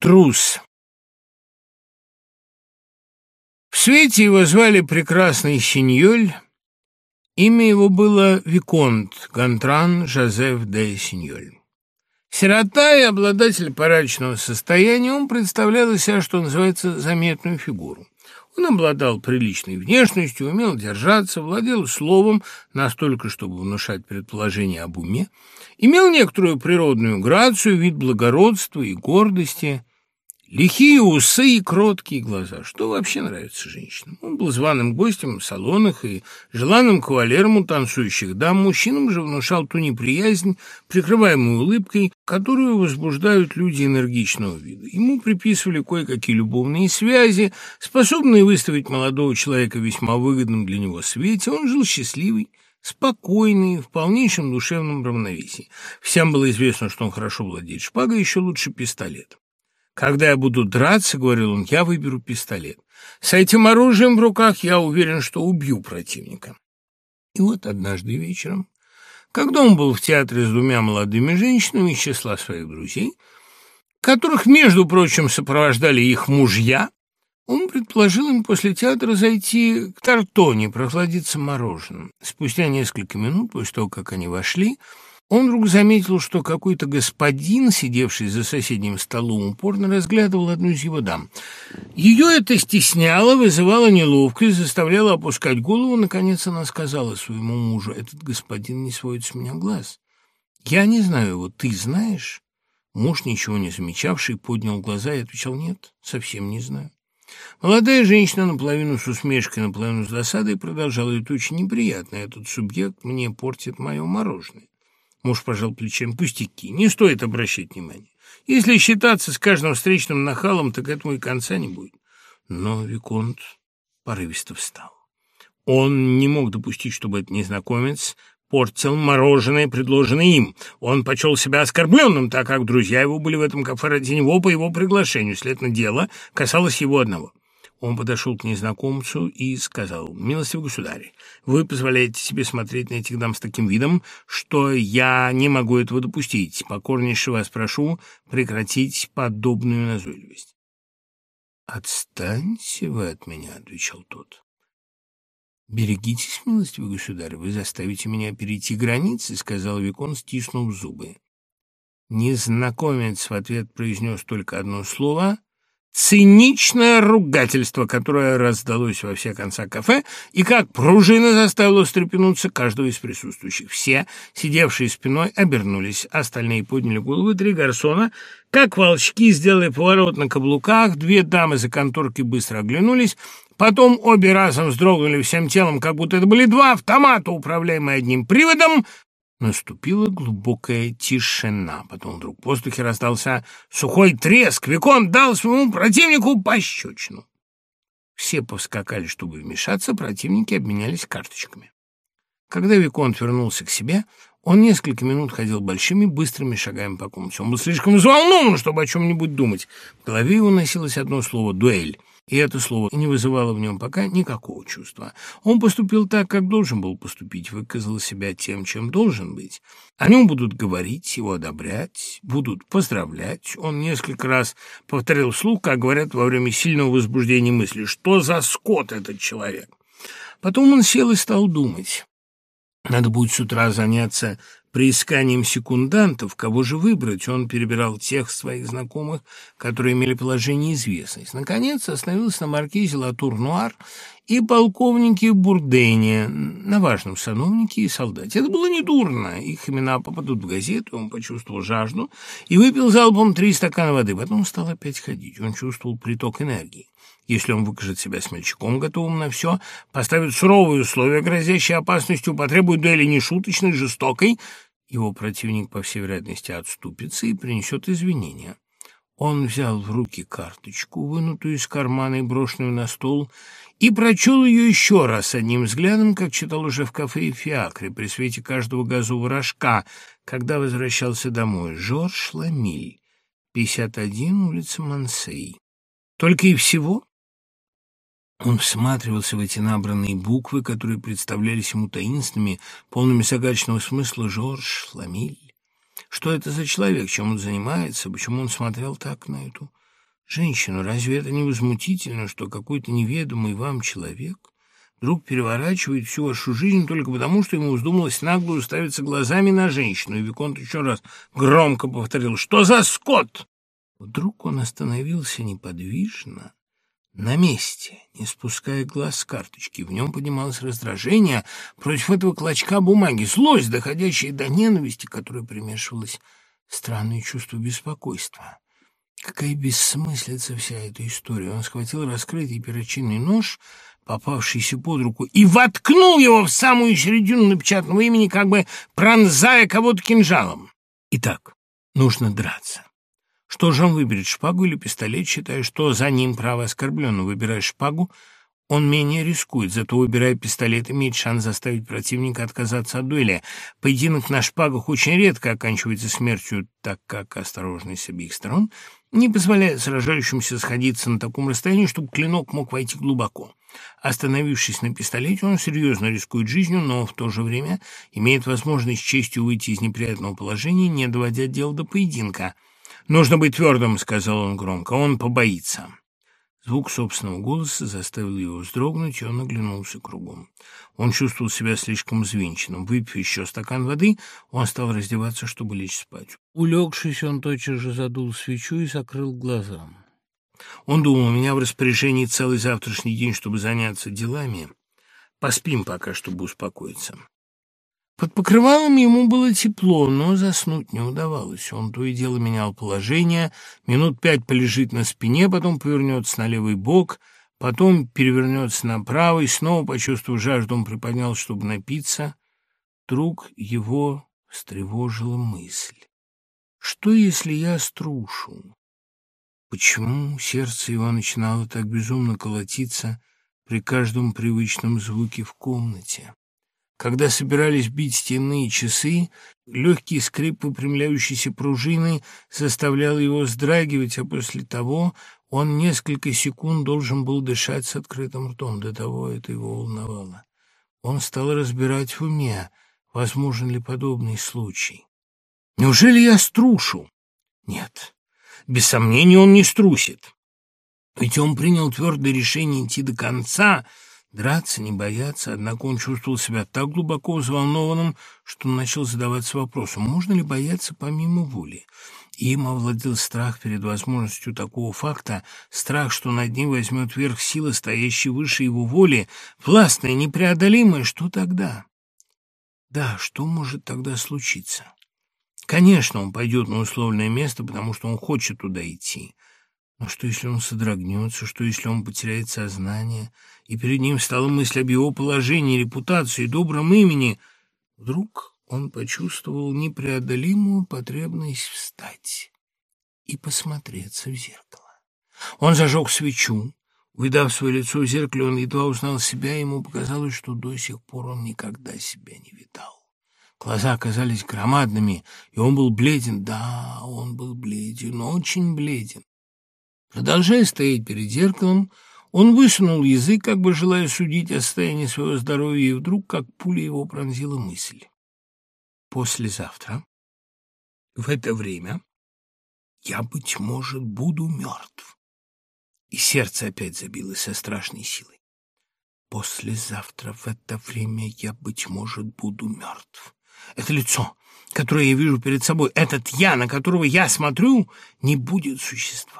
Трус. В свете его звали прекрасный Синьоль. Имя его было Виконт Гантран Жозеф де Синьоль. Сирота и обладатель порачного состояния, он представлял из себя, что называется, заметную фигуру. Он обладал приличной внешностью, умел держаться, владел словом настолько, чтобы внушать предположение об уме, имел некоторую природную грацию, вид благородства и гордости, Лихие усы и кроткие глаза. Что вообще нравится женщинам? Он был званым гостем в салонах и желанным кавалером у танцующих дам. Мужчинам же внушал ту неприязнь, прикрываемую улыбкой, которую возбуждают люди энергичного вида. Ему приписывали кое-какие любовные связи, способные выставить молодого человека весьма выгодном для него свете. Он жил счастливый, спокойный, в полнейшем душевном равновесии. Всем было известно, что он хорошо владеет шпагой, еще лучше пистолетом. Когда я буду драться, — говорил он, — я выберу пистолет. С этим оружием в руках я уверен, что убью противника. И вот однажды вечером, когда он был в театре с двумя молодыми женщинами из числа своих друзей, которых, между прочим, сопровождали их мужья, он предложил им после театра зайти к Тартоне, прохладиться мороженым. Спустя несколько минут, после того, как они вошли, он вдруг заметил, что какой-то господин, сидевший за соседним столом, упорно разглядывал одну из его дам. Ее это стесняло, вызывало неловкость, заставляло опускать голову. Наконец она сказала своему мужу, «Этот господин не сводит с меня глаз. Я не знаю его, ты знаешь?» Муж, ничего не замечавший, поднял глаза и отвечал, «Нет, совсем не знаю». Молодая женщина наполовину с усмешкой, наполовину с досадой продолжала, «Это очень неприятно, этот субъект мне портит мое мороженое». Муж пожал плечами. Пустяки, не стоит обращать внимания. Если считаться с каждым встречным нахалом, так этому и конца не будет. Но Виконт порывисто встал. Он не мог допустить, чтобы этот незнакомец портил мороженое, предложенное им. Он почел себя оскорбленным, так как друзья его были в этом кафе ради него по его приглашению. Следовательно, дело касалось его одного. Он подошел к незнакомцу и сказал, «Милостивый государь, вы позволяете себе смотреть на этих дам с таким видом, что я не могу этого допустить. Покорнейше вас прошу прекратить подобную назойливость». «Отстаньте вы от меня», — отвечал тот. «Берегитесь, милостивый государь, вы заставите меня перейти границы», — сказал Викон, стиснув зубы. Незнакомец в ответ произнес только одно слово — циничное ругательство, которое раздалось во все конца кафе и как пружина заставило встрепенуться каждого из присутствующих. Все, сидевшие спиной, обернулись, остальные подняли головы, три гарсона, как волчки, сделали поворот на каблуках, две дамы за конторки быстро оглянулись, потом обе разом вздрогнули всем телом, как будто это были два автомата, управляемые одним приводом, Наступила глубокая тишина. Потом вдруг в воздухе раздался сухой треск. Викон дал своему противнику пощечину. Все повскакали, чтобы вмешаться, противники обменялись карточками. Когда Виконт вернулся к себе, он несколько минут ходил большими, быстрыми шагами по комнате. Он был слишком взволнован, чтобы о чем-нибудь думать. В голове его носилось одно слово «дуэль» и это слово не вызывало в нем пока никакого чувства. Он поступил так, как должен был поступить, выказал себя тем, чем должен быть. О нем будут говорить, его одобрять, будут поздравлять. Он несколько раз повторил вслух, как говорят во время сильного возбуждения мысли, что за скот этот человек. Потом он сел и стал думать. Надо будет с утра заняться Приисканием секундантов, кого же выбрать, он перебирал тех своих знакомых, которые имели положение известность. Наконец остановился на маркизе Латур-Нуар и полковнике Бурдене, на важном сановнике и солдате. Это было недурно, их имена попадут в газету, он почувствовал жажду и выпил залпом три стакана воды, потом стал опять ходить, он чувствовал приток энергии. Если он выкажет себя смельчаком, готовым на все, поставит суровые условия, грозящие опасностью, потребует дуэли нешуточной, жестокой, его противник, по всей вероятности, отступится и принесет извинения. Он взял в руки карточку, вынутую из кармана и брошенную на стол, и прочел ее еще раз одним взглядом, как читал уже в кафе фиакре при свете каждого газового рожка, когда возвращался домой. Жорж Ламиль, 51, улица Мансей. Только и всего? Он всматривался в эти набранные буквы, которые представлялись ему таинственными, полными загадочного смысла Жорж Ламиль. Что это за человек, чем он занимается, почему он смотрел так на эту женщину. Разве это не возмутительно, что какой-то неведомый вам человек вдруг переворачивает всю вашу жизнь только потому, что ему вздумалось нагло уставиться глазами на женщину? И Виконт еще раз громко повторил «Что за скот?» Вдруг он остановился неподвижно, на месте, не спуская глаз с карточки. В нем поднималось раздражение против этого клочка бумаги, злость, доходящая до ненависти, которая примешивалась странное чувство беспокойства. Какая бессмыслица вся эта история. Он схватил раскрытый перочинный нож, попавшийся под руку, и воткнул его в самую середину напечатанного имени, как бы пронзая кого-то кинжалом. Итак, нужно драться. Что же он выберет, шпагу или пистолет, считая, что за ним право оскорбленно. Выбирая шпагу, он менее рискует, зато, выбирая пистолет, имеет шанс заставить противника отказаться от дуэли. Поединок на шпагах очень редко оканчивается смертью, так как осторожность с обеих сторон не позволяет сражающимся сходиться на таком расстоянии, чтобы клинок мог войти глубоко. Остановившись на пистолете, он серьезно рискует жизнью, но в то же время имеет возможность честью выйти из неприятного положения, не доводя дело до поединка – «Нужно быть твердым», — сказал он громко, — «он побоится». Звук собственного голоса заставил его вздрогнуть, и он оглянулся кругом. Он чувствовал себя слишком взвинченным. Выпив еще стакан воды, он стал раздеваться, чтобы лечь спать. Улегшись, он тотчас же задул свечу и закрыл глаза. Он думал, у меня в распоряжении целый завтрашний день, чтобы заняться делами. Поспим пока, чтобы успокоиться. Под покрывалом ему было тепло, но заснуть не удавалось. Он то и дело менял положение, минут пять полежит на спине, потом повернется на левый бок, потом перевернется на правый, снова, почувствовав жажду, он приподнял, чтобы напиться. Вдруг его встревожила мысль. Что, если я струшу? Почему сердце его начинало так безумно колотиться при каждом привычном звуке в комнате? Когда собирались бить стенные часы, легкий скрип выпрямляющейся пружины заставлял его вздрагивать, а после того он несколько секунд должен был дышать с открытым ртом. До того это его волновало. Он стал разбирать в уме, возможен ли подобный случай. «Неужели я струшу?» «Нет, без сомнения он не струсит. Ведь он принял твердое решение идти до конца — Драться, не бояться, однако он чувствовал себя так глубоко взволнованным, что он начал задаваться вопросом, можно ли бояться помимо воли. Им овладел страх перед возможностью такого факта, страх, что над ним возьмет верх сила, стоящая выше его воли, властная, непреодолимая. Что тогда? Да, что может тогда случиться? Конечно, он пойдет на условное место, потому что он хочет туда идти. Но что, если он содрогнется, что, если он потеряет сознание, и перед ним стала мысль об его положении, репутации, добром имени? Вдруг он почувствовал непреодолимую потребность встать и посмотреться в зеркало. Он зажег свечу. Увидав свое лицо в зеркале, он едва узнал себя, ему показалось, что до сих пор он никогда себя не видал. Глаза оказались громадными, и он был бледен. Да, он был бледен, очень бледен. Продолжая стоять перед зеркалом, он высунул язык, как бы желая судить о состоянии своего здоровья, и вдруг, как пуля его пронзила мысль. Послезавтра, в это время, я, быть может, буду мертв. И сердце опять забилось со страшной силой. Послезавтра в это время я, быть может, буду мертв. Это лицо, которое я вижу перед собой, этот я, на которого я смотрю, не будет существовать как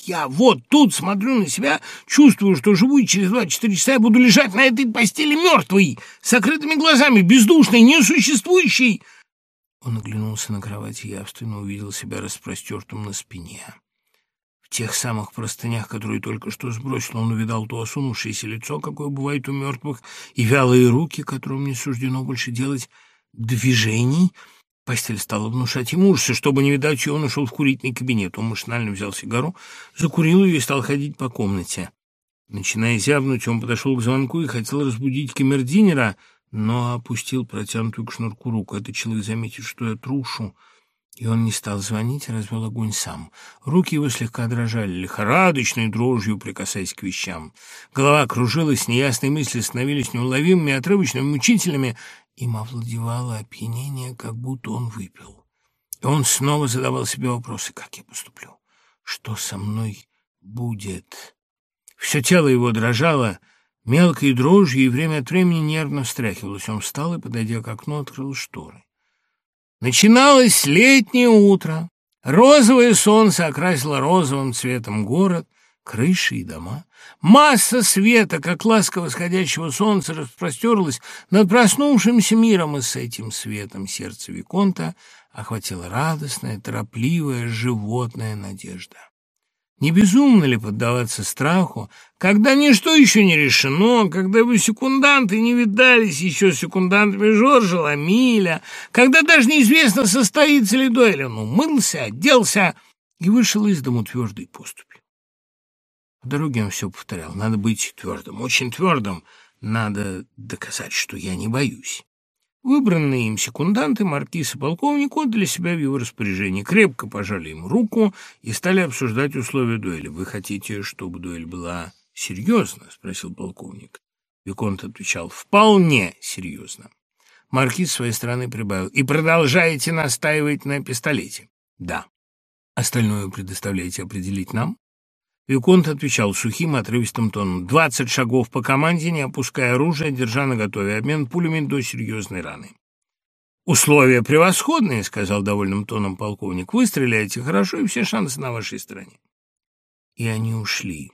я вот тут смотрю на себя, чувствую, что живу, и через два-четыре часа я буду лежать на этой постели мертвый, с закрытыми глазами, бездушный, несуществующий. Он оглянулся на кровать и явственно увидел себя распростертым на спине. В тех самых простынях, которые только что сбросил, он увидал то осунувшееся лицо, какое бывает у мертвых, и вялые руки, которым не суждено больше делать движений — Постель стала внушать ему ужасы. Чтобы не видать он ушел в курительный кабинет. Он машинально взял сигару, закурил ее и стал ходить по комнате. Начиная зябнуть, он подошел к звонку и хотел разбудить камердинера, но опустил протянутую к шнурку руку. Этот человек заметит, что я трушу, и он не стал звонить, развел огонь сам. Руки его слегка дрожали, лихорадочной дрожью прикасаясь к вещам. Голова кружилась, неясные мысли становились неуловимыми, отрывочными, мучительными, им овладевало опьянение, как будто он выпил. И он снова задавал себе вопросы, как я поступлю, что со мной будет. Все тело его дрожало, мелкой дрожью, и время от времени нервно встряхивалось. Он встал и, подойдя к окну, открыл шторы. Начиналось летнее утро. Розовое солнце окрасило розовым цветом город, крыши и дома. Масса света, как ласка восходящего солнца, распростерлась над проснувшимся миром, и с этим светом сердце Виконта охватила радостная, торопливая, животная надежда. Не безумно ли поддаваться страху, когда ничто еще не решено, когда вы секунданты не видались еще с секундантами Жоржа Ламиля, когда даже неизвестно, состоится ли дуэль, он умылся, оделся и вышел из дому твердой поступью. По дороге он все повторял, надо быть твердым, очень твердым, надо доказать, что я не боюсь. Выбранные им секунданты, маркиз и полковник отдали себя в его распоряжение, крепко пожали ему руку и стали обсуждать условия дуэли. «Вы хотите, чтобы дуэль была серьезна?» — спросил полковник. Виконт отвечал «Вполне серьезно». Маркиз своей стороны прибавил «И продолжаете настаивать на пистолете?» «Да». «Остальное предоставляете определить нам?» Виконт отвечал сухим, отрывистым тоном. «Двадцать шагов по команде, не опуская оружие, держа наготове. Обмен пулями до серьезной раны». «Условия превосходные», — сказал довольным тоном полковник. «Вы стреляете хорошо, и все шансы на вашей стороне». И они ушли.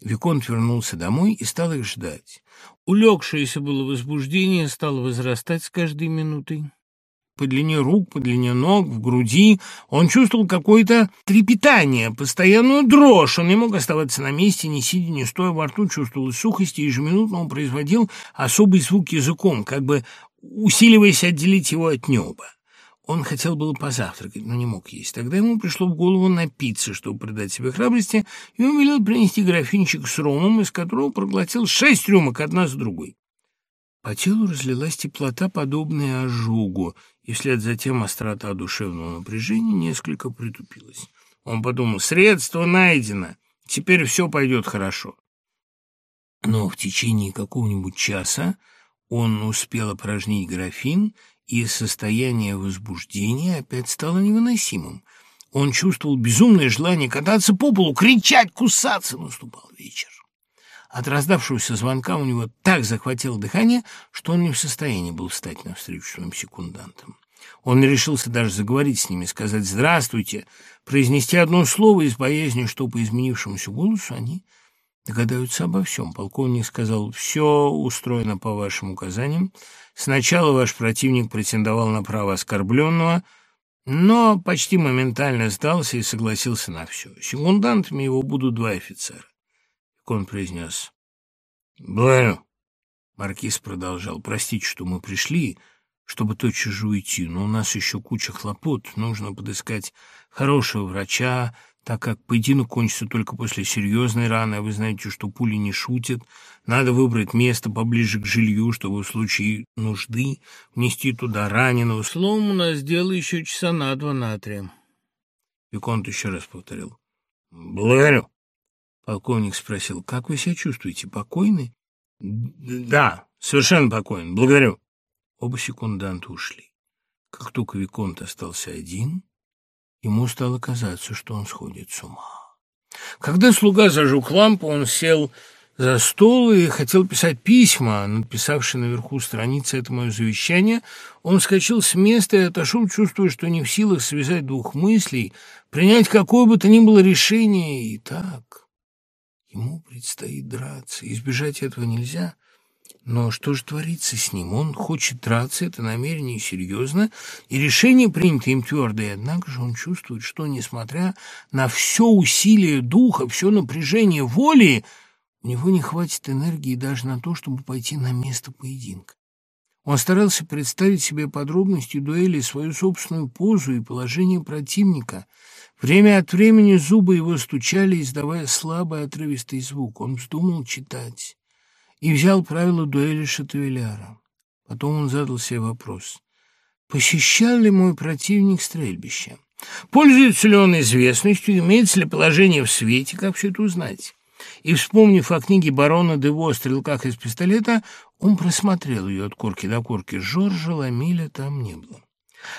Виконт вернулся домой и стал их ждать. Улегшееся было возбуждение стало возрастать с каждой минутой по длине рук, по длине ног, в груди. Он чувствовал какое-то трепетание, постоянную дрожь. Он не мог оставаться на месте, ни сидя, ни стоя во рту, чувствовал сухость, и ежеминутно он производил особый звук языком, как бы усиливаясь отделить его от неба. Он хотел было позавтракать, но не мог есть. Тогда ему пришло в голову напиться, чтобы придать себе храбрости, и он велел принести графинчик с ромом, из которого проглотил шесть рюмок, одна за другой. По телу разлилась теплота, подобная ожогу, и вслед за тем острота душевного напряжения несколько притупилась. Он подумал, средство найдено, теперь все пойдет хорошо. Но в течение какого-нибудь часа он успел опорожнить графин, и состояние возбуждения опять стало невыносимым. Он чувствовал безумное желание кататься по полу, кричать, кусаться. Наступал вечер. От раздавшегося звонка у него так захватило дыхание, что он не в состоянии был встать навстречу своим секундантам. Он не решился даже заговорить с ними, сказать «здравствуйте», произнести одно слово из боязни, что по изменившемуся голосу они догадаются обо всем. Полковник сказал «все устроено по вашим указаниям. Сначала ваш противник претендовал на право оскорбленного, но почти моментально сдался и согласился на все. Секундантами его будут два офицера он произнес. «Благодарю». Маркиз продолжал. «Простите, что мы пришли, чтобы тотчас же уйти, но у нас еще куча хлопот. Нужно подыскать хорошего врача, так как поединок кончится только после серьезной раны, а вы знаете, что пули не шутят. Надо выбрать место поближе к жилью, чтобы в случае нужды внести туда раненого. Словом, у нас дело еще часа на два, на три». Виконт еще раз повторил. «Благодарю». Полковник спросил, как вы себя чувствуете, покойны? Да, совершенно покоен, благодарю. Оба секунданта ушли. Как только Виконт остался один, ему стало казаться, что он сходит с ума. Когда слуга зажег лампу, он сел за стол и хотел писать письма, написавшие наверху страницы «Это мое завещание», он вскочил с места и отошел, чувствуя, что не в силах связать двух мыслей, принять какое бы то ни было решение, и так... Ему предстоит драться, избежать этого нельзя. Но что же творится с ним? Он хочет драться, это намерение серьезно, и решение принято им твердое. Однако же он чувствует, что, несмотря на все усилие духа, все напряжение воли, у него не хватит энергии даже на то, чтобы пойти на место поединка. Он старался представить себе подробности дуэли, свою собственную позу и положение противника — Время от времени зубы его стучали, издавая слабый отрывистый звук. Он вздумал читать и взял правила дуэли Шатавеляра. Потом он задал себе вопрос. Посещал ли мой противник стрельбище? Пользуется ли он известностью, имеется ли положение в свете, как все это узнать? И, вспомнив о книге барона Дево о стрелках из пистолета, он просмотрел ее от корки до корки. Жоржа Ламиля там не было.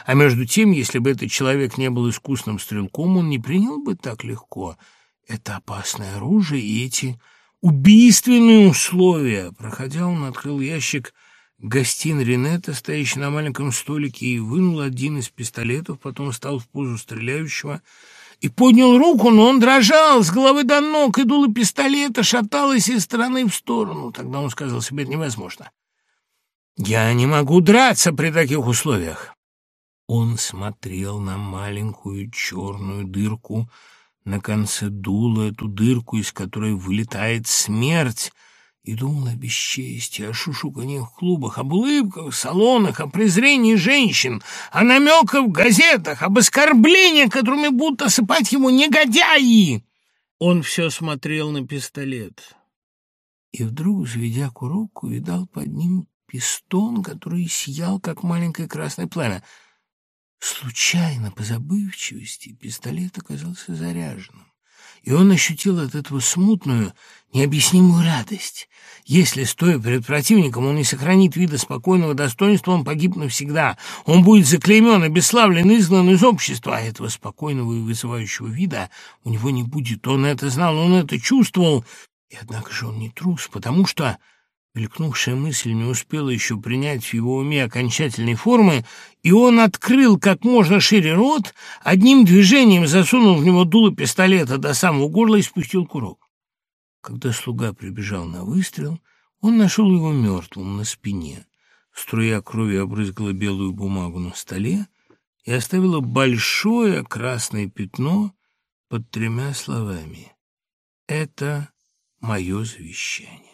А между тем, если бы этот человек не был искусным стрелком, он не принял бы так легко это опасное оружие и эти убийственные условия. Проходя, он открыл ящик гостин Ренета, стоящий на маленьком столике, и вынул один из пистолетов, потом стал в позу стреляющего и поднял руку, но он дрожал с головы до ног, и дуло пистолета шаталось из стороны в сторону. Тогда он сказал себе, это невозможно. «Я не могу драться при таких условиях». Он смотрел на маленькую черную дырку, на конце дула эту дырку, из которой вылетает смерть, и думал о бесчестии, о шушуканье в клубах, об улыбках в салонах, о презрении женщин, о намеках в газетах, об оскорблениях, которыми будут осыпать его негодяи. Он все смотрел на пистолет. И вдруг, заведя курок, увидал под ним пистон, который сиял, как маленькое красное пламя. Случайно, по забывчивости, пистолет оказался заряженным, и он ощутил от этого смутную, необъяснимую радость. Если, стоя перед противником, он не сохранит вида спокойного достоинства, он погиб навсегда. Он будет заклеймен, обесславлен, изгнан из общества, а этого спокойного и вызывающего вида у него не будет. Он это знал, он это чувствовал, и однако же он не трус, потому что... Мелькнувшая мысль не успела еще принять в его уме окончательной формы, и он открыл как можно шире рот, одним движением засунул в него дуло пистолета до самого горла и спустил курок. Когда слуга прибежал на выстрел, он нашел его мертвым на спине. Струя крови обрызгала белую бумагу на столе и оставила большое красное пятно под тремя словами. «Это мое завещание».